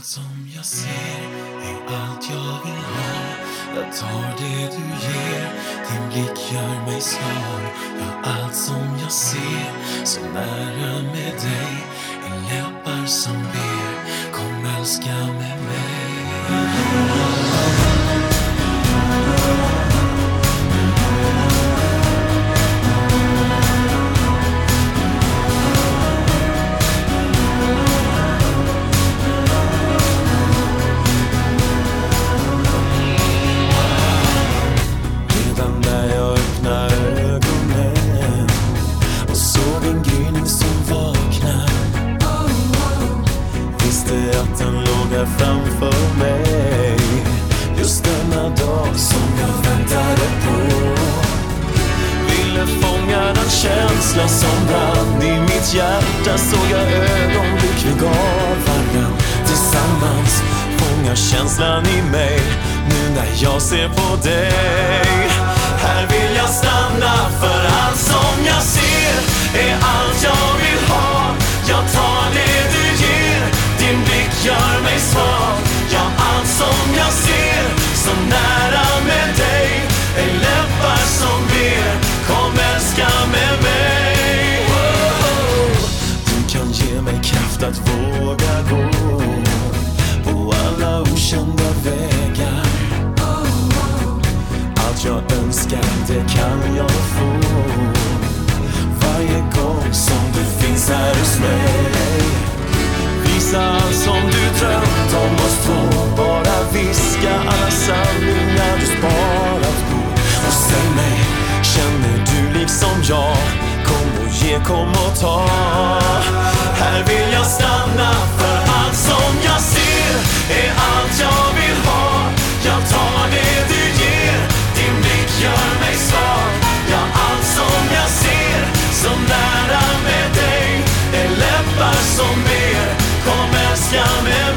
Allt som jag ser är allt jag vill ha. Jag tar det du ger, din blick gör mig svag. Ja, allt som jag ser, så nära med dig. Är läppar som ber, kom älska med mig. Framför mig. Just denna dag som jag väntade på. Ville fånga den känsla som brann i mitt hjärta. Såg jag ögonblick vi gav varann tillsammans Fångar känslan i mig. Nu när jag ser på dig. Att våga gå på alla okända vägar. Allt jag önskar, det kan jag få. Varje gång som du finns här hos mig. Visa allt som du drömt om oss två. Bara viska alla sanningar du sparat på. Och säg mig, känner du liksom jag? Kom och ge, kom och ta. Här vill jag stanna för allt som jag ser är allt jag vill ha. Jag tar det du ger, din blick gör mig svag. Ja, allt som jag ser, så nära med dig är läppar som ber. Kom älska mig.